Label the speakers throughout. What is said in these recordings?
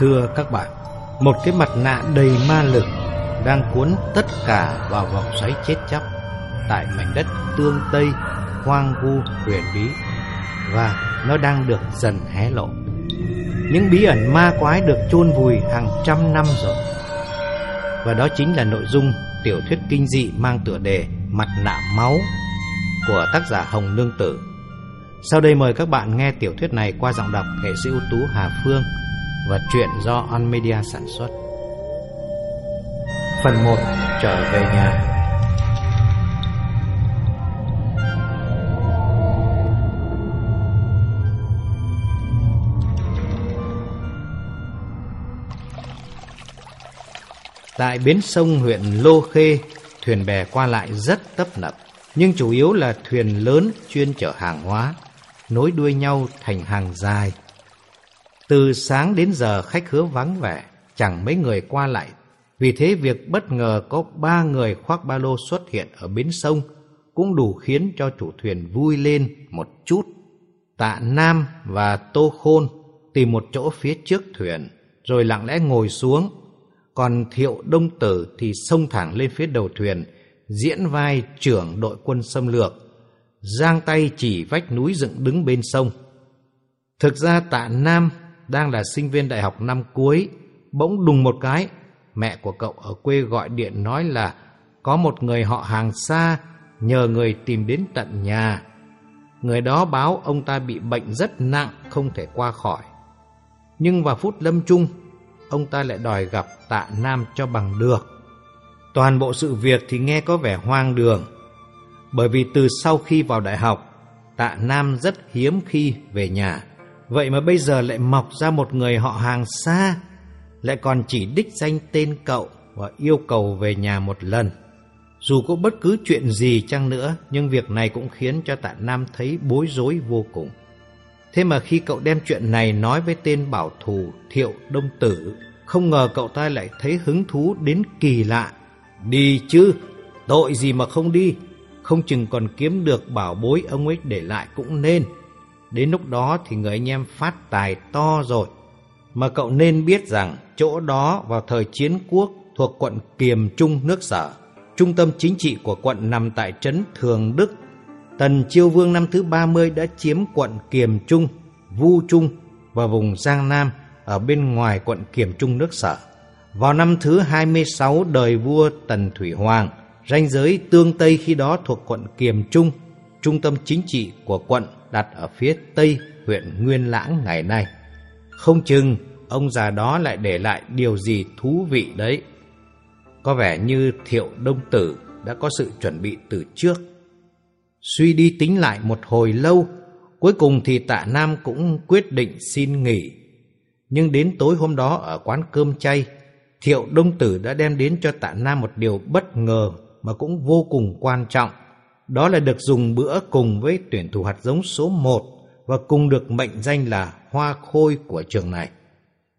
Speaker 1: Thưa các bạn, một cái mặt nạ đầy ma lực đang cuốn tất cả vào vòng xoáy chết chóc tại mảnh đất tương Tây, hoang vu, huyền bí và nó đang được dần hé lộ. Những bí ẩn ma quái được chôn vùi hàng trăm năm rồi. Và đó chính là nội dung tiểu thuyết kinh dị mang tựa đề Mặt nạ máu của tác giả Hồng Nương Tử. Sau đây mời các bạn nghe tiểu thuyết này qua giọng đọc nghệ sĩ ưu tú Hà Phương và truyện do On Media sản xuất. Phần 1 Trở về nhà Tại bến sông huyện Lô Khê, thuyền bè qua lại rất tấp nập, nhưng chủ yếu là thuyền lớn chuyên chở hàng hóa, nối đuôi nhau thành hàng dài. Từ sáng đến giờ khách hứa vắng vẻ, chẳng mấy người qua lại. Vì thế việc bất ngờ có ba người khoác ba lô xuất hiện ở bến sông cũng đủ khiến cho chủ thuyền vui lên một chút. Tạ Nam và Tô Khôn tìm một chỗ phía trước thuyền, rồi lặng lẽ ngồi xuống còn Thiệu Đông Tử thì xông thẳng lên phía đầu thuyền, diễn vai trưởng đội quân xâm lược, giang tay chỉ vách núi dựng đứng bên sông. Thực ra tạ Nam đang là sinh viên đại học năm cuối, bỗng đùng một cái, mẹ của cậu ở quê gọi điện nói là có một người họ hàng xa nhờ người tìm đến tận nhà. Người đó báo ông ta bị bệnh rất nặng, không thể qua khỏi. Nhưng vào phút lâm chung, ông ta lại đòi gặp tạ Nam cho bằng được. Toàn bộ sự việc thì nghe có vẻ hoang đường, bởi vì từ sau khi vào đại học, tạ Nam rất hiếm khi về nhà. Vậy mà bây giờ lại mọc ra một người họ hàng xa, lại còn chỉ đích danh tên cậu và yêu cầu về nhà một lần. Dù có bất cứ chuyện gì chăng nữa, nhưng việc này cũng khiến cho tạ Nam thấy bối rối vô cùng. Thế mà khi cậu đem chuyện này nói với tên bảo thủ Thiệu Đông Tử, không ngờ cậu ta lại thấy hứng thú đến kỳ lạ. Đi chứ, tội gì mà không đi, không chừng còn kiếm được bảo bối ông ấy để lại cũng nên. Đến lúc đó thì người anh em phát tài to rồi. Mà cậu nên biết rằng chỗ đó vào thời chiến quốc thuộc quận Kiềm Trung nước Sở. Trung tâm chính trị của quận nằm tại trấn Thường Đức. Tần Chiêu Vương năm thứ 30 đã chiếm quận Kiềm Trung, Vu Trung và vùng Giang Nam ở bên ngoài quận Kiềm Trung nước Sở. Vào năm thứ 26 đời vua Tần Thủy Hoàng, ranh giới tương Tây khi đó thuộc quận Kiềm Trung, trung tâm chính trị của quận đặt ở phía Tây huyện Nguyên Lãng ngày nay. Không chừng ông già đó lại để lại điều gì thú vị đấy. Có vẻ như Thiệu Đông Tử đã có sự chuẩn bị từ trước. Suy đi tính lại một hồi lâu, cuối cùng thì tạ Nam cũng quyết định xin nghỉ nhưng đến tối hôm đó ở quán cơm chay, Thiệu Đông Tử đã đem đến cho tạ Nam một điều bất ngờ mà cũng vô cùng quan trọng. Đó là được dùng bữa cùng với tuyển thủ hạt giống số 1 và cùng được mệnh danh là hoa khôi của trường này.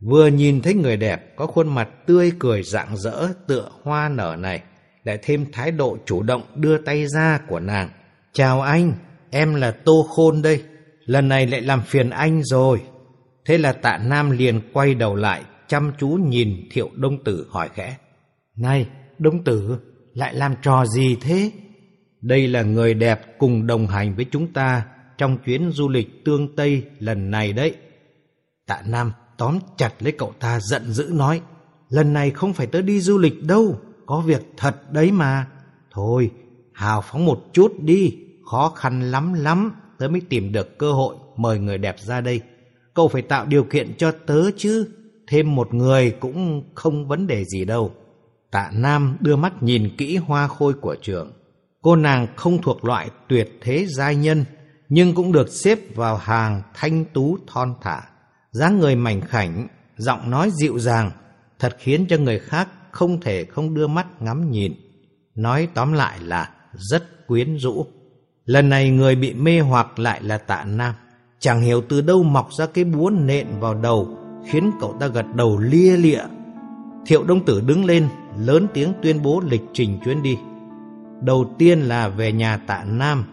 Speaker 1: Vừa nhìn thấy người đẹp có khuôn mặt tươi cười rạng rỡ tựa hoa nở này, lại thêm thái độ chủ động đưa tay ra của nàng. Chào anh, em là Tô Khôn đây, lần này lại làm phiền anh rồi. Thế là tạ Nam liền quay đầu lại, chăm chú nhìn thiệu đông tử hỏi khẽ. Này, đông tử, lại làm trò gì thế? Đây là người đẹp cùng đồng hành với chúng ta trong chuyến du lịch tương Tây lần này đấy. Tạ Nam tóm chặt lấy cậu ta giận dữ nói, lần này không phải tớ đi du lịch đâu, có việc thật đấy mà. Thôi, hào phóng một chút đi, khó khăn lắm lắm, tớ mới tìm được cơ hội mời người đẹp ra đây cậu phải tạo điều kiện cho tớ chứ. Thêm một người cũng không vấn đề gì đâu. Tạ Nam đưa mắt nhìn kỹ hoa khôi của trường. Cô nàng không thuộc loại tuyệt thế giai nhân, nhưng cũng được xếp vào hàng thanh tú thon thả. dáng người mảnh khảnh, giọng nói dịu dàng, thật khiến cho người khác không thể không đưa mắt ngắm nhìn. Nói tóm lại là rất quyến rũ. Lần này người bị mê hoặc lại là tạ Nam. Chẳng hiểu từ đâu mọc ra cái búa nện vào đầu Khiến cậu ta gật đầu lia lịa Thiệu Đông Tử đứng lên Lớn tiếng tuyên bố lịch trình chuyến đi Đầu tiên là về nhà tạ Nam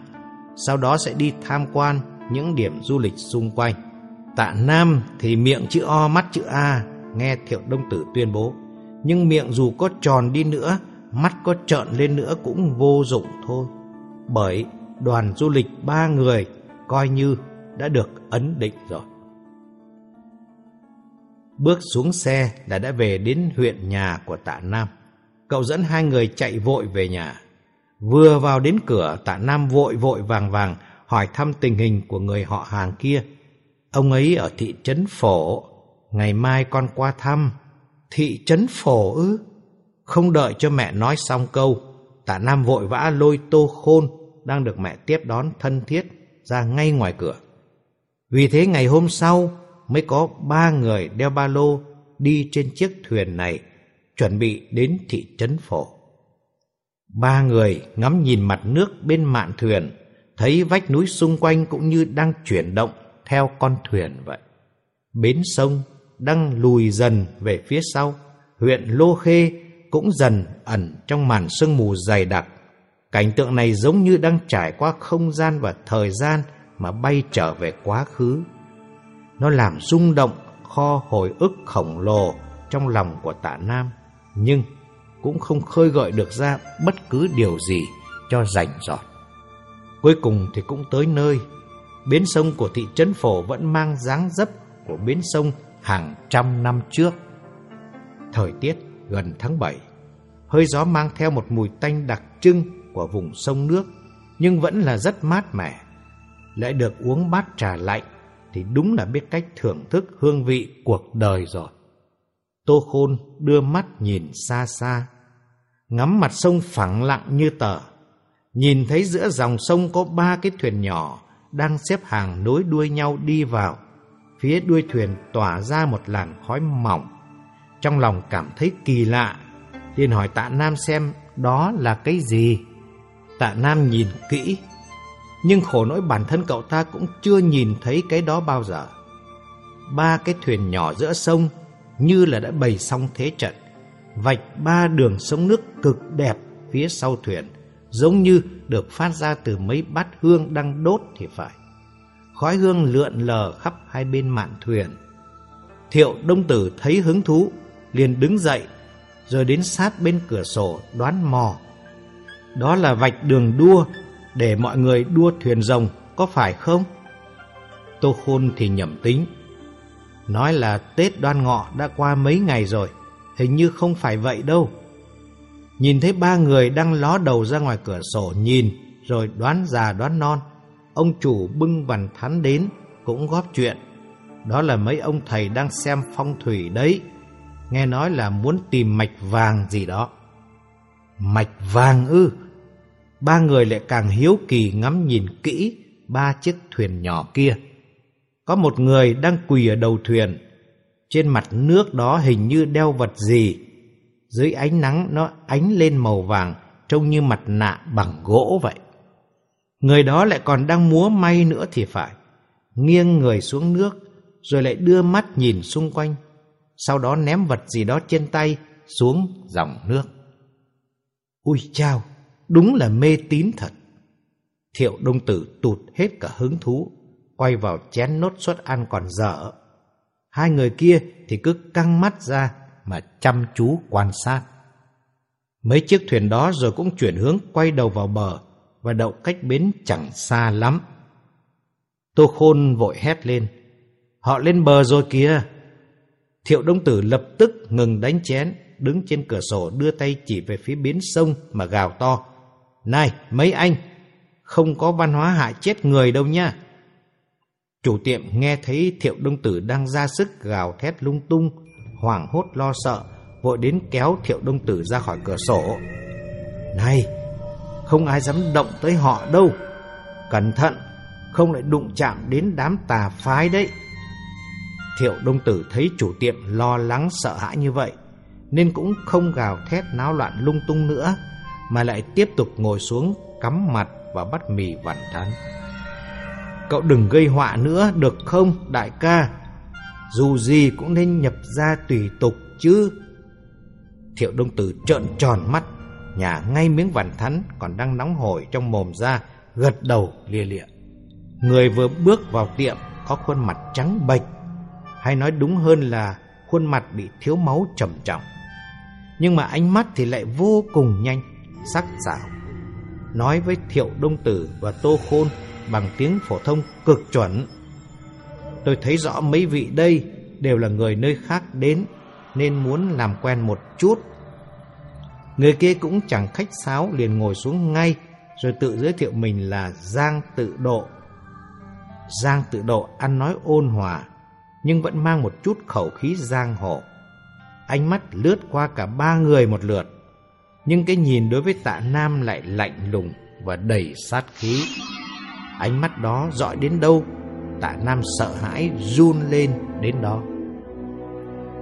Speaker 1: Sau đó sẽ đi tham quan những điểm du lịch xung quanh Tạ Nam thì miệng chữ O mắt chữ A nghe Thiệu Đông Tử tuyên bố. Nhưng miệng dù có tròn đi nữa, mắt có trợn lên nữa cũng vô dụng thôi. Bởi đoàn du lịch ba người coi như đã được ấn định rồi. Bước xuống xe là đã về đến huyện nhà của tạ Nam. Cậu dẫn hai người chạy vội về nhà. Vừa vào đến cửa, tạ Nam vội vội vàng vàng hỏi thăm tình hình của người họ hàng kia. Ông ấy ở thị trấn Phổ, ngày mai con qua thăm. Thị trấn Phổ ư? Không đợi cho mẹ nói xong câu, tạ Nam vội vã lôi tô khôn, đang được mẹ tiếp đón thân thiết, ra ngay ngoài cửa. Vì thế ngày hôm sau mới có ba người đeo ba lô đi trên chiếc thuyền này, chuẩn bị đến thị trấn Phổ. Ba người ngắm nhìn mặt nước bên mạn thuyền, thấy vách núi xung quanh cũng như đang chuyển động theo con thuyền vậy. Bến sông đang lùi dần về phía sau, huyện Lô Khê cũng dần ẩn trong màn sương mù dày đặc. Cảnh tượng này giống như đang trải qua không gian và thời gian mà bay trở về quá khứ. Nó làm rung động kho hồi ức khổng lồ trong lòng của tạ Nam, nhưng cũng không khơi gợi được ra bất cứ điều gì cho rảnh rọt. Cuối cùng thì cũng tới nơi, bến sông của thị trấn Phổ vẫn mang dáng dấp của bến sông hàng trăm năm trước. Thời tiết gần tháng 7, hơi gió mang theo một mùi tanh đặc trưng của vùng sông nước, nhưng vẫn là rất mát mẻ. Lại được uống bát trà lạnh thì đúng là biết cách thưởng thức hương vị cuộc đời rồi. Tô Khôn đưa mắt nhìn xa xa, ngắm mặt sông phẳng lặng như tờ. Nhìn thấy giữa dòng sông có ba cái thuyền nhỏ đang xếp hàng nối đuôi nhau đi vào. Phía đuôi thuyền tỏa ra một làn khói mỏng. Trong lòng cảm thấy kỳ lạ, liền hỏi tạ Nam xem đó là cái gì. Tạ Nam nhìn kỹ, nhưng khổ nỗi bản thân cậu ta cũng chưa nhìn thấy cái đó bao giờ. Ba cái thuyền nhỏ giữa sông như là đã bày xong thế trận, vạch ba đường sông nước cực đẹp phía sau thuyền, giống như được phát ra từ mấy bát hương đang đốt thì phải. Khói hương lượn lờ khắp hai bên mạn thuyền. Thiệu Đông Tử thấy hứng thú, liền đứng dậy, rồi đến sát bên cửa sổ đoán mò. Đó là vạch đường đua để mọi người đua thuyền rồng, có phải không? Tô Khôn thì nhầm tính. Nói là Tết đoan ngọ đã qua mấy ngày rồi, hình như không phải vậy đâu. Nhìn thấy ba người đang ló đầu ra ngoài cửa sổ nhìn, rồi đoán già đoán non. Ông chủ bưng vằn thắn đến, cũng góp chuyện. Đó là mấy ông thầy đang xem phong thủy đấy. Nghe nói là muốn tìm mạch vàng gì đó. Mạch vàng ư? Ba người lại càng hiếu kỳ ngắm nhìn kỹ ba chiếc thuyền nhỏ kia. Có một người đang quỳ ở đầu thuyền. Trên mặt nước đó hình như đeo vật gì. Dưới ánh nắng nó ánh lên màu vàng, trông như mặt nạ bằng gỗ vậy. Người đó lại còn đang múa may nữa thì phải. Nghiêng người xuống nước, rồi lại đưa mắt nhìn xung quanh. Sau đó ném vật gì đó trên tay xuống dòng nước. Ui chao, đúng là mê tín thật. Thiệu Đông Tử tụt hết cả hứng thú, quay vào chén nốt suất ăn còn dở. Hai người kia thì cứ căng mắt ra mà chăm chú quan sát. Mấy chiếc thuyền đó rồi cũng chuyển hướng quay đầu vào bờ và đậu cách bến chẳng xa lắm. Tô Khôn vội hét lên. Họ lên bờ rồi kìa. Thiệu Đông Tử lập tức ngừng đánh chén, đứng trên cửa sổ đưa tay chỉ về phía bến sông mà gào to. Này, mấy anh, không có văn hóa hại chết người đâu nha. Chủ tiệm nghe thấy Thiệu Đông Tử đang ra sức gào thét lung tung, hoảng hốt lo sợ, vội đến kéo Thiệu Đông Tử ra khỏi cửa sổ. Này, không ai dám động tới họ đâu. Cẩn thận, không lại đụng chạm đến đám tà phái đấy. Thiệu Đông Tử thấy chủ tiệm lo lắng sợ hãi như vậy, nên cũng không gào thét náo loạn lung tung nữa, mà lại tiếp tục ngồi xuống cắm mặt và bắt mì vằn thắn. Cậu đừng gây họa nữa được không đại ca Dù gì cũng nên nhập ra tùy tục chứ Thiệu Đông Tử trợn tròn mắt Nhả ngay miếng vằn thắn còn đang nóng hổi trong mồm ra Gật đầu lia lịa Người vừa bước vào tiệm có khuôn mặt trắng bệch Hay nói đúng hơn là khuôn mặt bị thiếu máu trầm trọng. Nhưng mà ánh mắt thì lại vô cùng nhanh, sắc sảo. Nói với Thiệu Đông Tử và Tô Khôn bằng tiếng phổ thông cực chuẩn. Tôi thấy rõ mấy vị đây đều là người nơi khác đến nên muốn làm quen một chút. Người kia cũng chẳng khách sáo liền ngồi xuống ngay rồi tự giới thiệu mình là Giang Tự Độ. Giang Tự Độ ăn nói ôn hòa nhưng vẫn mang một chút khẩu khí giang hồ. Ánh mắt lướt qua cả ba người một lượt, nhưng cái nhìn đối với tạ Nam lại lạnh lùng và đầy sát khí. Ánh mắt đó dõi đến đâu, tạ Nam sợ hãi run lên đến đó.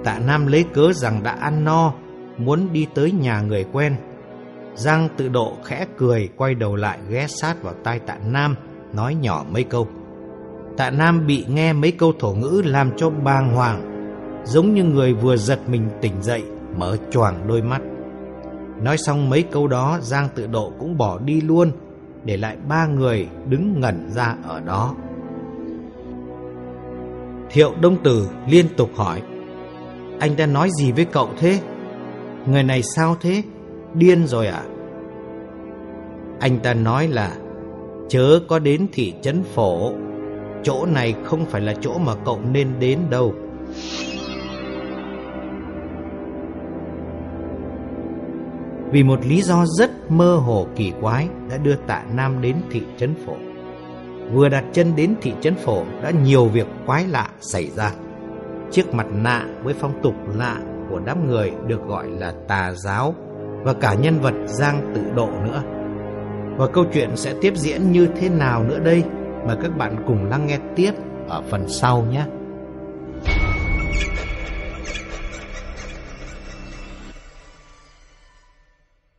Speaker 1: Tạ Nam lấy cớ rằng đã ăn no, muốn đi tới nhà người quen. Giang tự độ khẽ cười, quay đầu lại ghé sát vào tai tạ Nam, nói nhỏ mấy câu. Tạ Nam bị nghe mấy câu thổ ngữ làm cho bàng hoàng, giống như người vừa giật mình tỉnh dậy, mở choàng đôi mắt. Nói xong mấy câu đó, Giang tự độ cũng bỏ đi luôn, để lại ba người đứng ngẩn ra ở đó. Thiệu Đông Tử liên tục hỏi, anh đã nói gì với cậu thế? Người này sao thế? Điên rồi à? Anh ta nói là chớ có đến thị trấn phổ Chỗ này không phải là chỗ mà cậu nên đến đâu Vì một lý do rất mơ hồ kỳ quái đã đưa tạ Nam đến thị trấn phổ. Vừa đặt chân đến thị trấn phổ, đã nhiều việc quái lạ xảy ra. Chiếc mặt nạ với phong tục lạ của đám người được gọi là tà giáo Và cả nhân vật Giang tự độ nữa. Và câu chuyện sẽ tiếp diễn như thế nào nữa đây Mời các bạn cùng lắng nghe tiếp ở phần sau nhé.